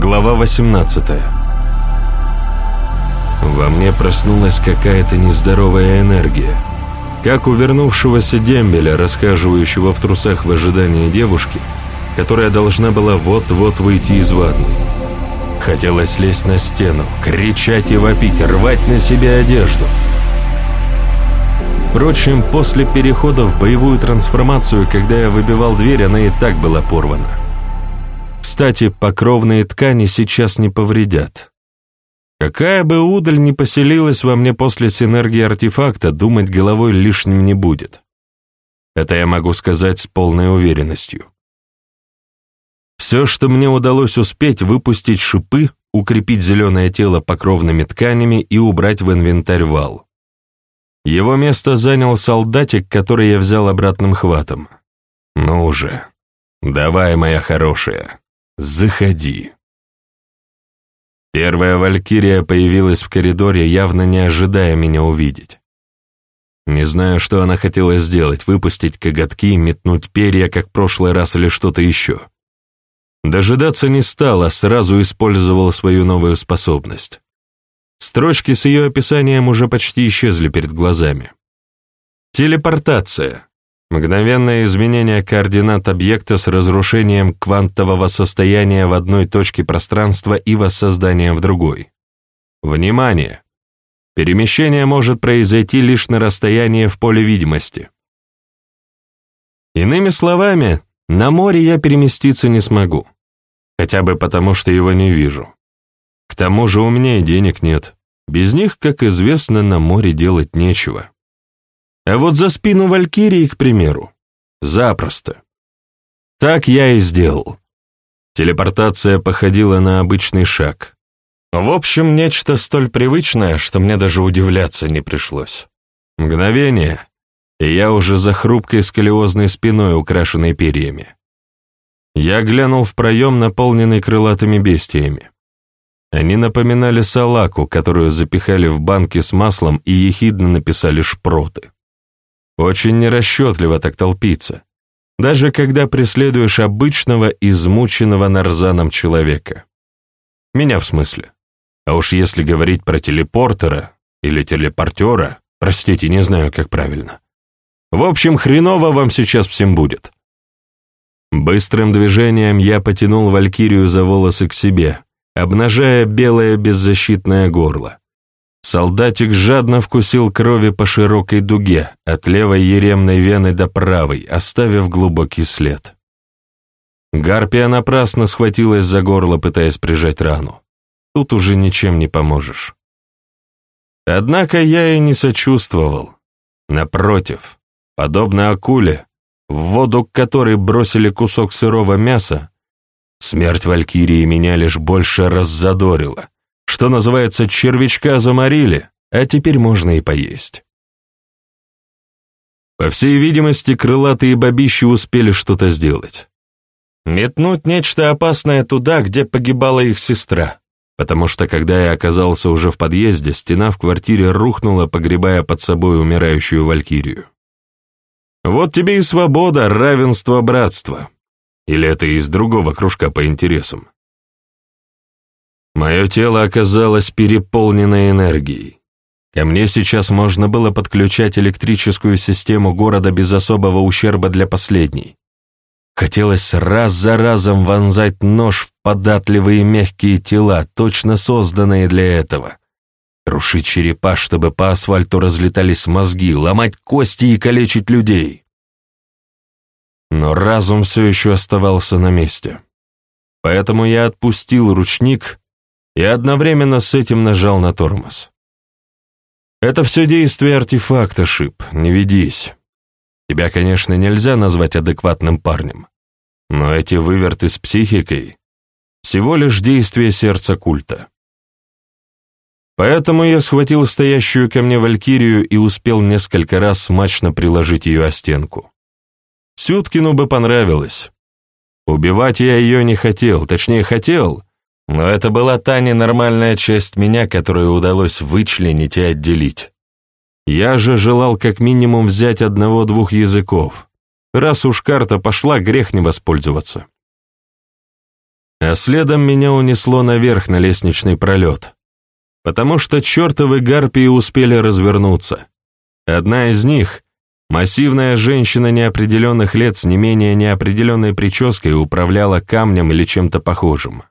Глава 18 Во мне проснулась какая-то нездоровая энергия, как у вернувшегося дембеля, расхаживающего в трусах в ожидании девушки, которая должна была вот-вот выйти из ванной. Хотелось лезть на стену, кричать и вопить, рвать на себе одежду. Впрочем, после перехода в боевую трансформацию, когда я выбивал дверь, она и так была порвана. Кстати, покровные ткани сейчас не повредят. Какая бы удаль ни поселилась во мне после синергии артефакта, думать головой лишним не будет. Это я могу сказать с полной уверенностью. Все, что мне удалось успеть, выпустить шипы, укрепить зеленое тело покровными тканями и убрать в инвентарь вал. Его место занял солдатик, который я взял обратным хватом. Ну уже, давай, моя хорошая. «Заходи». Первая валькирия появилась в коридоре, явно не ожидая меня увидеть. Не знаю, что она хотела сделать, выпустить коготки, метнуть перья, как в прошлый раз, или что-то еще. Дожидаться не стала, сразу использовал свою новую способность. Строчки с ее описанием уже почти исчезли перед глазами. Телепортация. Мгновенное изменение координат объекта с разрушением квантового состояния в одной точке пространства и воссозданием в другой. Внимание! Перемещение может произойти лишь на расстоянии в поле видимости. Иными словами, на море я переместиться не смогу. Хотя бы потому, что его не вижу. К тому же у меня и денег нет. Без них, как известно, на море делать нечего. А вот за спину Валькирии, к примеру, запросто. Так я и сделал. Телепортация походила на обычный шаг. В общем, нечто столь привычное, что мне даже удивляться не пришлось. Мгновение, и я уже за хрупкой сколиозной спиной, украшенной перьями. Я глянул в проем, наполненный крылатыми бестиями. Они напоминали салаку, которую запихали в банки с маслом и ехидно написали шпроты. Очень нерасчетливо так толпиться, даже когда преследуешь обычного, измученного нарзаном человека. Меня в смысле. А уж если говорить про телепортера или телепортера, простите, не знаю, как правильно. В общем, хреново вам сейчас всем будет. Быстрым движением я потянул Валькирию за волосы к себе, обнажая белое беззащитное горло. Солдатик жадно вкусил крови по широкой дуге, от левой еремной вены до правой, оставив глубокий след. Гарпия напрасно схватилась за горло, пытаясь прижать рану. Тут уже ничем не поможешь. Однако я и не сочувствовал. Напротив, подобно акуле, в воду которой бросили кусок сырого мяса, смерть Валькирии меня лишь больше раззадорила — что называется, червячка заморили, а теперь можно и поесть. По всей видимости, крылатые бабищи успели что-то сделать. Метнуть нечто опасное туда, где погибала их сестра, потому что, когда я оказался уже в подъезде, стена в квартире рухнула, погребая под собой умирающую валькирию. Вот тебе и свобода, равенство, братство. Или это из другого кружка по интересам? Мое тело оказалось переполнено энергией. Ко мне сейчас можно было подключать электрическую систему города без особого ущерба для последней. Хотелось раз за разом вонзать нож в податливые мягкие тела, точно созданные для этого. Крушить черепа, чтобы по асфальту разлетались мозги, ломать кости и калечить людей. Но разум все еще оставался на месте. Поэтому я отпустил ручник и одновременно с этим нажал на тормоз. Это все действие артефакта, Шип, не ведись. Тебя, конечно, нельзя назвать адекватным парнем, но эти выверты с психикой — всего лишь действие сердца культа. Поэтому я схватил стоящую ко мне валькирию и успел несколько раз смачно приложить ее о стенку. Сюткину бы понравилось. Убивать я ее не хотел, точнее хотел, но это была та ненормальная часть меня, которую удалось вычленить и отделить. Я же желал как минимум взять одного-двух языков. Раз уж карта пошла, грех не воспользоваться. а следом меня унесло наверх на лестничный пролет, потому что чертовы гарпии успели развернуться. Одна из них, массивная женщина неопределенных лет с не менее неопределенной прической, управляла камнем или чем-то похожим.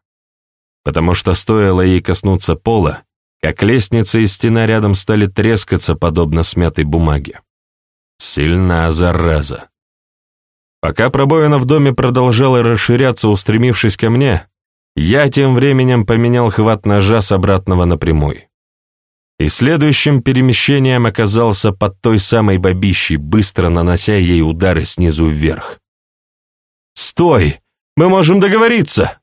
Потому что стоило ей коснуться пола, как лестница и стена рядом стали трескаться, подобно смятой бумаге. Сильна зараза. Пока пробоина в доме продолжала расширяться, устремившись ко мне, я тем временем поменял хват ножа с обратного на прямой. И следующим перемещением оказался под той самой бабищей, быстро нанося ей удары снизу вверх. «Стой! Мы можем договориться!»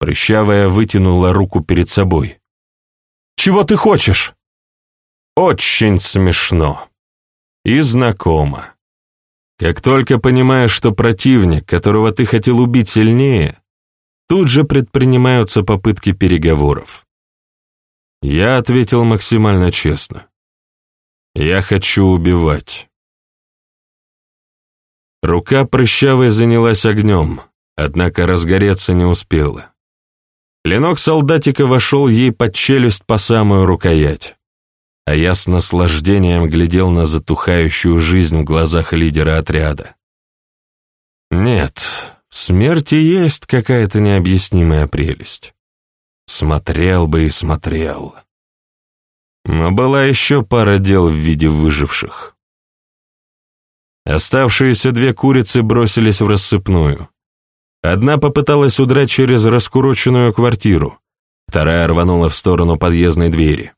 Прыщавая вытянула руку перед собой. «Чего ты хочешь?» «Очень смешно. И знакомо. Как только понимаешь, что противник, которого ты хотел убить сильнее, тут же предпринимаются попытки переговоров. Я ответил максимально честно. Я хочу убивать. Рука прыщавой занялась огнем, однако разгореться не успела. Клинок солдатика вошел ей под челюсть по самую рукоять а я с наслаждением глядел на затухающую жизнь в глазах лидера отряда. Нет, в смерти есть какая-то необъяснимая прелесть. Смотрел бы и смотрел. Но была еще пара дел в виде выживших. Оставшиеся две курицы бросились в рассыпную. Одна попыталась удрать через раскуроченную квартиру, вторая рванула в сторону подъездной двери.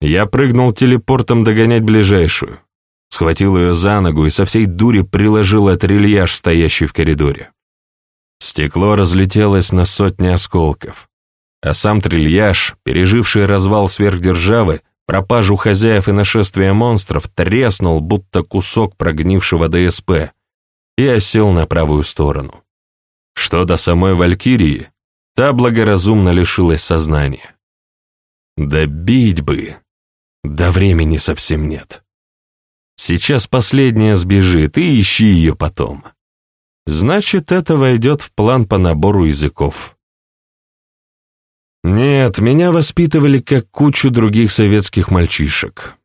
Я прыгнул телепортом догонять ближайшую, схватил ее за ногу и со всей дури приложил от рельяж, стоящий в коридоре. Стекло разлетелось на сотни осколков, а сам трильяж, переживший развал сверхдержавы, пропажу хозяев и нашествие монстров, треснул, будто кусок прогнившего ДСП, и осел на правую сторону. Что до самой Валькирии, та благоразумно лишилась сознания. Да бить бы! Да времени совсем нет. Сейчас последняя сбежит, и ищи ее потом. Значит, это войдет в план по набору языков. Нет, меня воспитывали как кучу других советских мальчишек.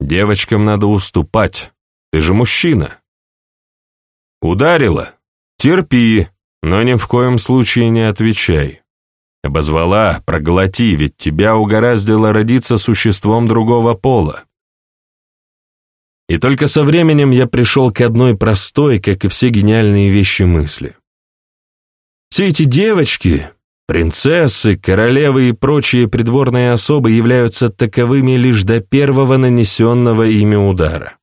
Девочкам надо уступать, ты же мужчина. Ударила? Терпи, но ни в коем случае не отвечай. Обозвала, проглоти, ведь тебя угораздило родиться существом другого пола. И только со временем я пришел к одной простой, как и все гениальные вещи мысли. Все эти девочки, принцессы, королевы и прочие придворные особы являются таковыми лишь до первого нанесенного ими удара.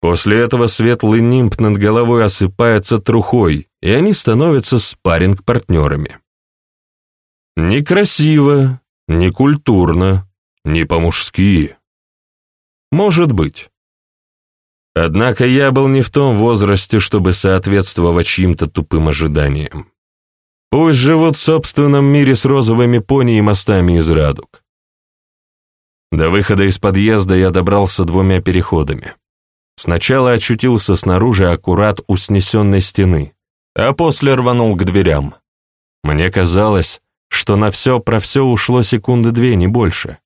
После этого светлый нимб над головой осыпается трухой, и они становятся спарринг-партнерами. Некрасиво, некультурно, не по-мужски. Может быть. Однако я был не в том возрасте, чтобы соответствовать чьим-то тупым ожиданиям. Пусть живут в собственном мире с розовыми пони и мостами из радуг. До выхода из подъезда я добрался двумя переходами. Сначала очутился снаружи аккурат у снесенной стены, а после рванул к дверям. Мне казалось, что на все про все ушло секунды две, не больше.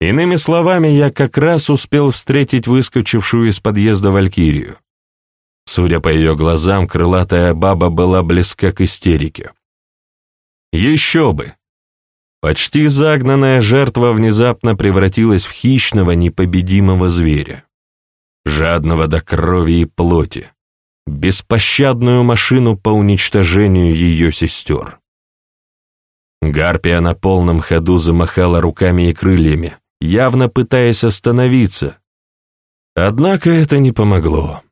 Иными словами, я как раз успел встретить выскочившую из подъезда Валькирию. Судя по ее глазам, крылатая баба была близка к истерике. Еще бы! Почти загнанная жертва внезапно превратилась в хищного непобедимого зверя, жадного до крови и плоти, беспощадную машину по уничтожению ее сестер. Гарпия на полном ходу замахала руками и крыльями, явно пытаясь остановиться. Однако это не помогло.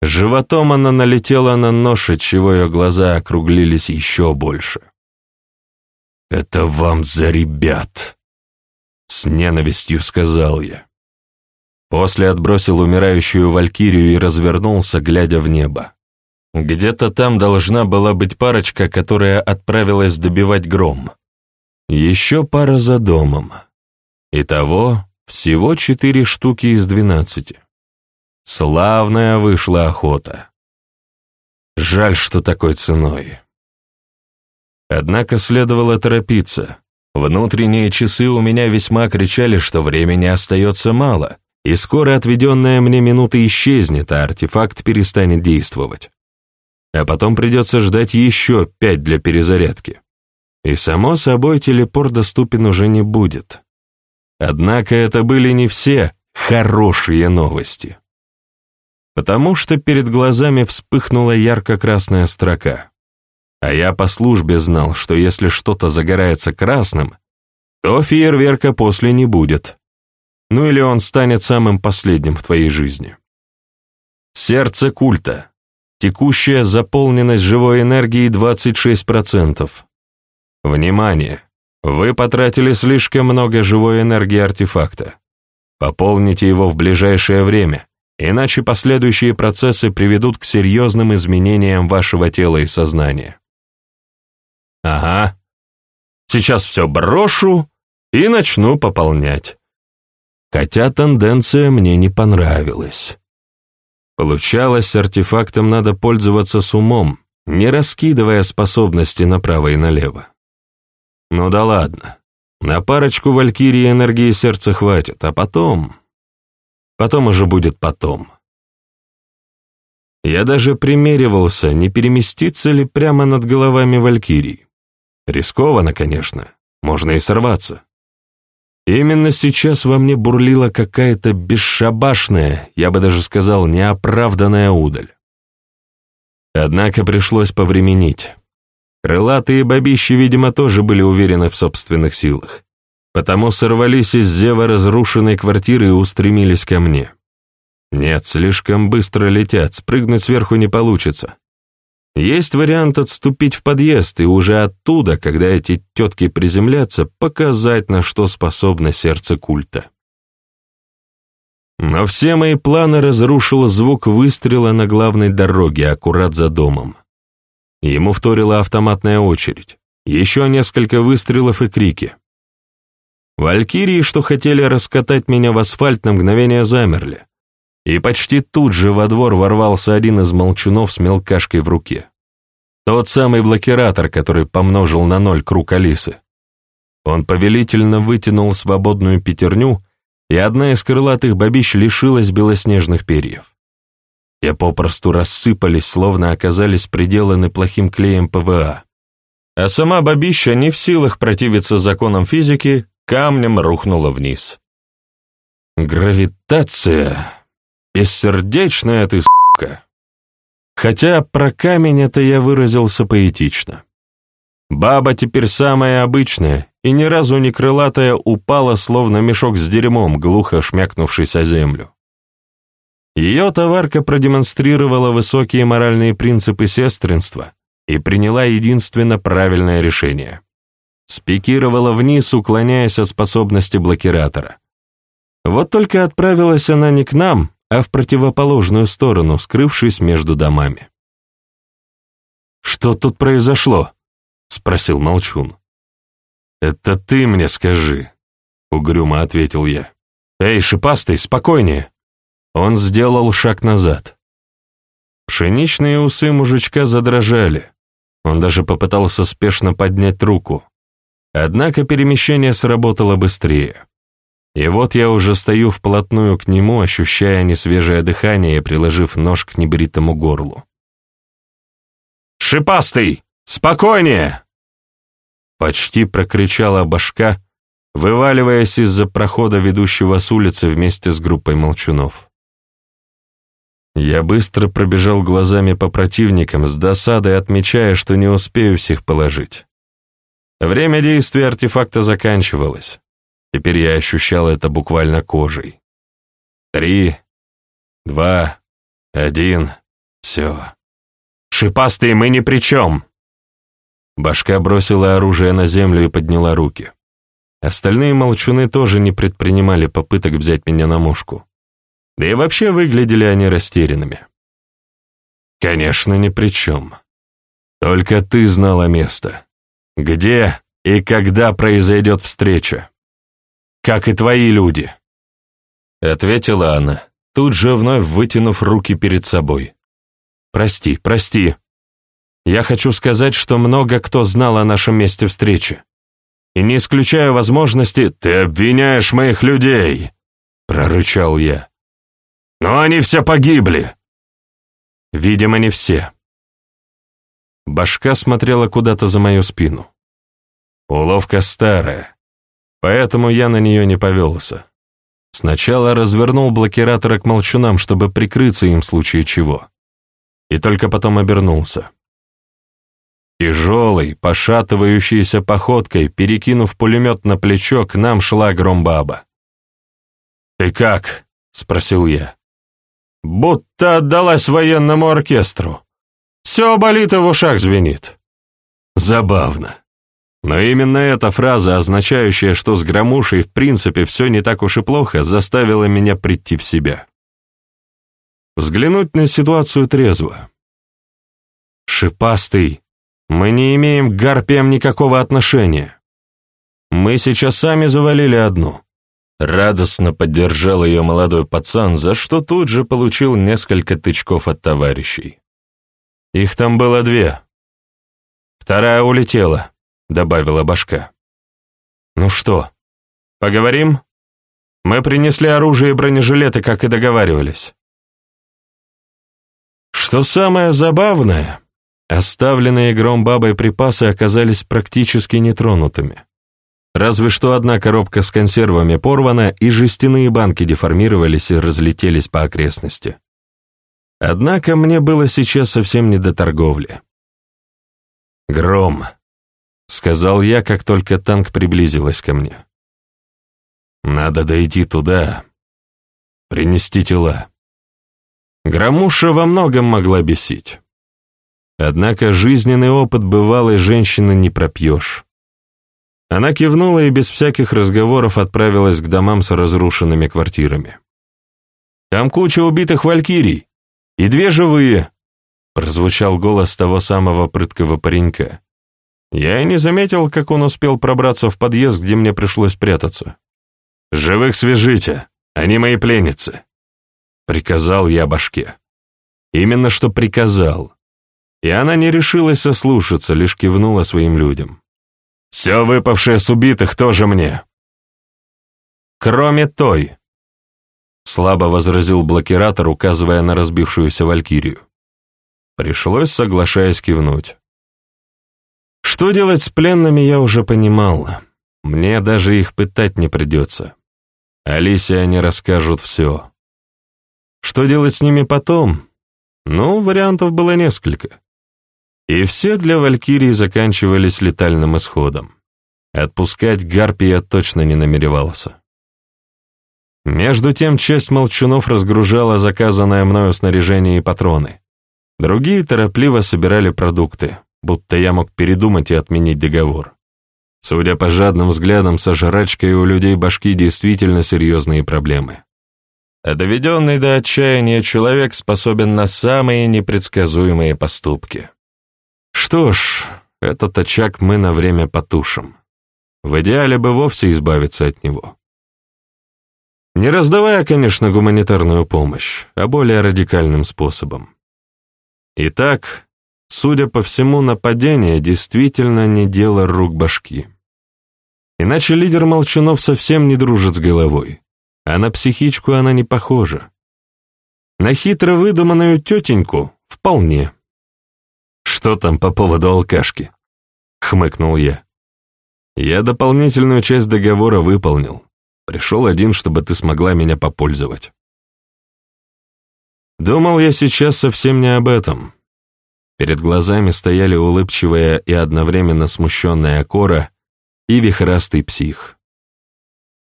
Животом она налетела на нож, отчего ее глаза округлились еще больше. «Это вам за ребят!» — с ненавистью сказал я. После отбросил умирающую валькирию и развернулся, глядя в небо. Где-то там должна была быть парочка, которая отправилась добивать гром. Еще пара за домом. Итого всего четыре штуки из двенадцати. Славная вышла охота. Жаль, что такой ценой. Однако следовало торопиться. Внутренние часы у меня весьма кричали, что времени остается мало, и скоро отведенная мне минута исчезнет, а артефакт перестанет действовать. А потом придется ждать еще пять для перезарядки. И, само собой, телепорт доступен уже не будет. Однако это были не все хорошие новости. Потому что перед глазами вспыхнула ярко-красная строка. А я по службе знал, что если что-то загорается красным, то фейерверка после не будет. Ну или он станет самым последним в твоей жизни. Сердце культа. Текущая заполненность живой энергии 26%. Внимание! Вы потратили слишком много живой энергии артефакта. Пополните его в ближайшее время, иначе последующие процессы приведут к серьезным изменениям вашего тела и сознания. Ага. Сейчас все брошу и начну пополнять. Хотя тенденция мне не понравилась. Получалось, артефактом надо пользоваться с умом, не раскидывая способности направо и налево. Ну да ладно. На парочку валькирии энергии сердца хватит, а потом... Потом уже будет потом. Я даже примеривался, не переместиться ли прямо над головами валькирий. Рискованно, конечно, можно и сорваться. Именно сейчас во мне бурлила какая-то бесшабашная, я бы даже сказал, неоправданная удаль. Однако пришлось повременить. Крылатые бабищи, видимо, тоже были уверены в собственных силах, потому сорвались из зева разрушенной квартиры и устремились ко мне. Нет, слишком быстро летят, спрыгнуть сверху не получится. Есть вариант отступить в подъезд и уже оттуда, когда эти тетки приземлятся, показать, на что способно сердце культа. Но все мои планы разрушил звук выстрела на главной дороге, аккурат за домом. Ему вторила автоматная очередь. Еще несколько выстрелов и крики. Валькирии, что хотели раскатать меня в асфальт, на мгновение замерли. И почти тут же во двор ворвался один из молчунов с мелкашкой в руке. Тот самый блокиратор, который помножил на ноль круг Алисы. Он повелительно вытянул свободную пятерню, и одна из крылатых бабищ лишилась белоснежных перьев и попросту рассыпалась, словно оказались приделаны плохим клеем ПВА. А сама бабища, не в силах противиться законам физики, камнем рухнула вниз. Гравитация. Бессердечная ты, сука. Хотя про камень это я выразился поэтично. Баба теперь самая обычная, и ни разу не крылатая упала, словно мешок с дерьмом, глухо шмякнувшись о землю. Ее товарка продемонстрировала высокие моральные принципы сестринства и приняла единственно правильное решение. Спикировала вниз, уклоняясь от способности блокиратора. Вот только отправилась она не к нам, а в противоположную сторону, скрывшись между домами. «Что тут произошло?» — спросил Молчун. «Это ты мне скажи», — угрюмо ответил я. «Эй, шипастый, спокойнее!» Он сделал шаг назад. Пшеничные усы мужичка задрожали. Он даже попытался спешно поднять руку. Однако перемещение сработало быстрее. И вот я уже стою вплотную к нему, ощущая несвежее дыхание и приложив нож к небритому горлу. «Шипастый! Спокойнее!» Почти прокричала башка, вываливаясь из-за прохода, ведущего с улицы вместе с группой молчунов. Я быстро пробежал глазами по противникам, с досадой отмечая, что не успею всех положить. Время действия артефакта заканчивалось. Теперь я ощущал это буквально кожей. Три, два, один, все. «Шипастые мы ни при чем!» Башка бросила оружие на землю и подняла руки. Остальные молчуны тоже не предпринимали попыток взять меня на мушку. Да и вообще выглядели они растерянными. Конечно, ни при чем. Только ты знала место. Где и когда произойдет встреча. Как и твои люди. Ответила она, тут же вновь вытянув руки перед собой. Прости, прости. Я хочу сказать, что много кто знал о нашем месте встречи. И не исключаю возможности, ты обвиняешь моих людей, прорычал я. Но они все погибли. Видимо, не все. Башка смотрела куда-то за мою спину. Уловка старая, поэтому я на нее не повелся. Сначала развернул блокираторы к молчунам, чтобы прикрыться им в случае чего. И только потом обернулся. Тяжелой, пошатывающейся походкой, перекинув пулемет на плечо, к нам шла Громбаба. «Ты как?» — спросил я. «Будто отдалась военному оркестру. Все болит и в ушах звенит». Забавно. Но именно эта фраза, означающая, что с Громушей в принципе все не так уж и плохо, заставила меня прийти в себя. Взглянуть на ситуацию трезво. «Шипастый, мы не имеем к гарпиям никакого отношения. Мы сейчас сами завалили одну». Радостно поддержал ее молодой пацан, за что тут же получил несколько тычков от товарищей. Их там было две. Вторая улетела добавила башка. «Ну что, поговорим? Мы принесли оружие и бронежилеты, как и договаривались». Что самое забавное, оставленные гром бабой припасы оказались практически нетронутыми. Разве что одна коробка с консервами порвана, и жестяные банки деформировались и разлетелись по окрестности. Однако мне было сейчас совсем не до торговли. «Гром», сказал я, как только танк приблизилась ко мне. Надо дойти туда, принести тела. Громуша во многом могла бесить. Однако жизненный опыт бывалой женщины не пропьешь. Она кивнула и без всяких разговоров отправилась к домам с разрушенными квартирами. «Там куча убитых валькирий, и две живые», — прозвучал голос того самого прыткого паренька. Я и не заметил, как он успел пробраться в подъезд, где мне пришлось прятаться. «Живых свяжите, они мои пленницы», — приказал я башке. Именно что приказал. И она не решилась ослушаться, лишь кивнула своим людям. «Все выпавшее с убитых тоже мне». «Кроме той», — слабо возразил блокиратор, указывая на разбившуюся валькирию. Пришлось, соглашаясь, кивнуть. Что делать с пленными, я уже понимал. Мне даже их пытать не придется. Алисе они расскажут все. Что делать с ними потом? Ну, вариантов было несколько. И все для Валькирии заканчивались летальным исходом. Отпускать Гарпи я точно не намеревался. Между тем, часть молчунов разгружала заказанное мною снаряжение и патроны. Другие торопливо собирали продукты будто я мог передумать и отменить договор. Судя по жадным взглядам, со жрачкой у людей башки действительно серьезные проблемы. А доведенный до отчаяния человек способен на самые непредсказуемые поступки. Что ж, этот очаг мы на время потушим. В идеале бы вовсе избавиться от него. Не раздавая, конечно, гуманитарную помощь, а более радикальным способом. Итак, Судя по всему, нападение действительно не дело рук башки. Иначе лидер Молчанов совсем не дружит с головой, а на психичку она не похожа. На хитро выдуманную тетеньку — вполне. «Что там по поводу алкашки?» — хмыкнул я. «Я дополнительную часть договора выполнил. Пришел один, чтобы ты смогла меня попользовать». Думал я сейчас совсем не об этом. Перед глазами стояли улыбчивая и одновременно смущенная Кора и вихрастый псих.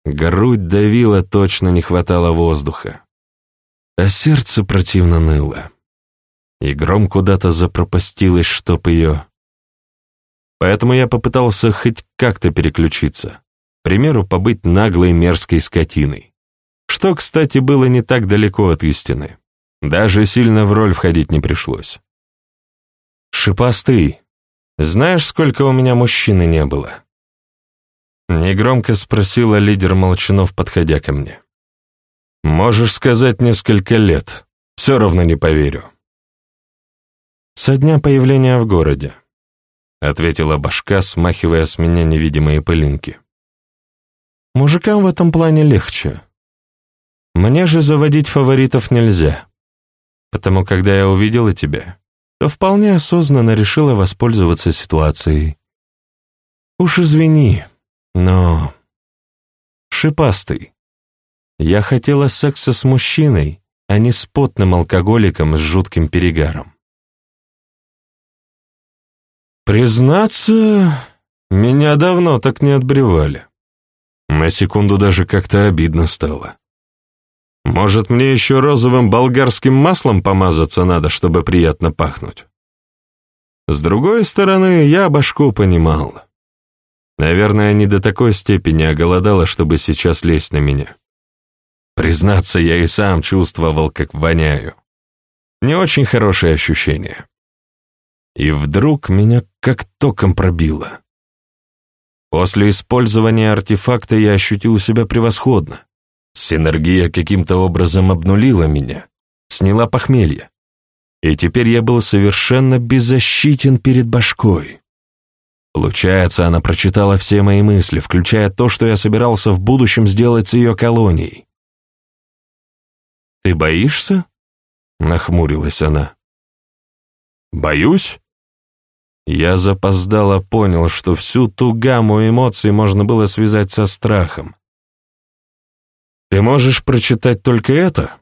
Грудь давила, точно не хватало воздуха. А сердце противно ныло. И гром куда-то запропастилось, чтоб ее... Поэтому я попытался хоть как-то переключиться. К примеру, побыть наглой мерзкой скотиной. Что, кстати, было не так далеко от истины. Даже сильно в роль входить не пришлось. «Шипастый, знаешь, сколько у меня мужчины не было?» Негромко спросила лидер Молчанов, подходя ко мне. «Можешь сказать несколько лет, все равно не поверю». «Со дня появления в городе», — ответила башка, смахивая с меня невидимые пылинки. «Мужикам в этом плане легче. Мне же заводить фаворитов нельзя, потому когда я увидела тебя, то вполне осознанно решила воспользоваться ситуацией. Уж извини, но... Шипастый. Я хотела секса с мужчиной, а не с потным алкоголиком с жутким перегаром. Признаться, меня давно так не отбревали. На секунду даже как-то обидно стало. Может, мне еще розовым болгарским маслом помазаться надо, чтобы приятно пахнуть? С другой стороны, я башку понимал. Наверное, не до такой степени оголодала, чтобы сейчас лезть на меня. Признаться, я и сам чувствовал, как воняю. Не очень хорошее ощущение. И вдруг меня как током пробило. После использования артефакта я ощутил себя превосходно. Синергия каким-то образом обнулила меня, сняла похмелье. И теперь я был совершенно беззащитен перед башкой. Получается, она прочитала все мои мысли, включая то, что я собирался в будущем сделать с ее колонией. «Ты боишься?» — нахмурилась она. «Боюсь?» Я запоздало понял, что всю ту гамму эмоций можно было связать со страхом. «Ты можешь прочитать только это?»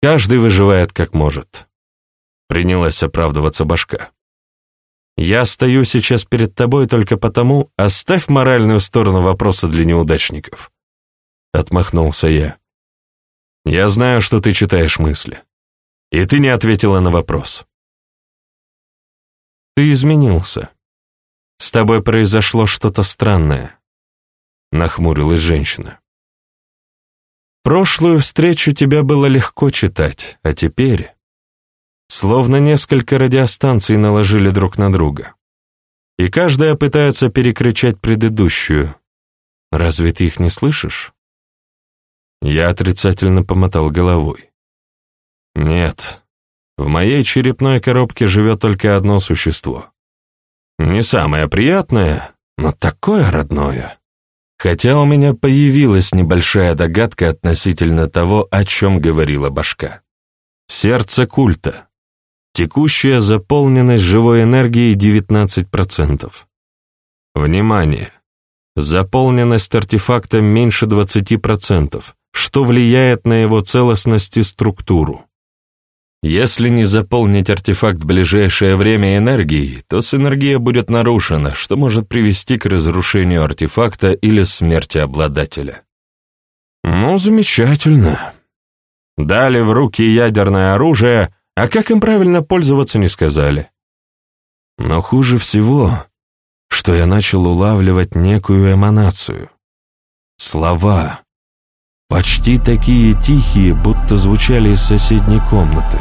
«Каждый выживает как может», — принялась оправдываться башка. Я стою сейчас перед тобой только потому, оставь моральную сторону вопроса для неудачников. Отмахнулся я. Я знаю, что ты читаешь мысли. И ты не ответила на вопрос. Ты изменился. С тобой произошло что-то странное. Нахмурилась женщина. Прошлую встречу тебя было легко читать, а теперь... Словно несколько радиостанций наложили друг на друга. И каждая пытается перекричать предыдущую. Разве ты их не слышишь? Я отрицательно помотал головой. Нет, в моей черепной коробке живет только одно существо. Не самое приятное, но такое родное. Хотя у меня появилась небольшая догадка относительно того, о чем говорила башка. Сердце культа. Текущая заполненность живой энергией 19%. Внимание! Заполненность артефакта меньше 20%, что влияет на его целостность и структуру. Если не заполнить артефакт в ближайшее время энергией, то синергия будет нарушена, что может привести к разрушению артефакта или смерти обладателя. Ну, замечательно. Дали в руки ядерное оружие, а как им правильно пользоваться, не сказали. Но хуже всего, что я начал улавливать некую эманацию. Слова. Почти такие тихие, будто звучали из соседней комнаты.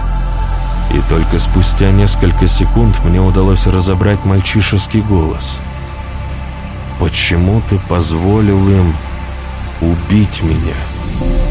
И только спустя несколько секунд мне удалось разобрать мальчишеский голос. «Почему ты позволил им убить меня?»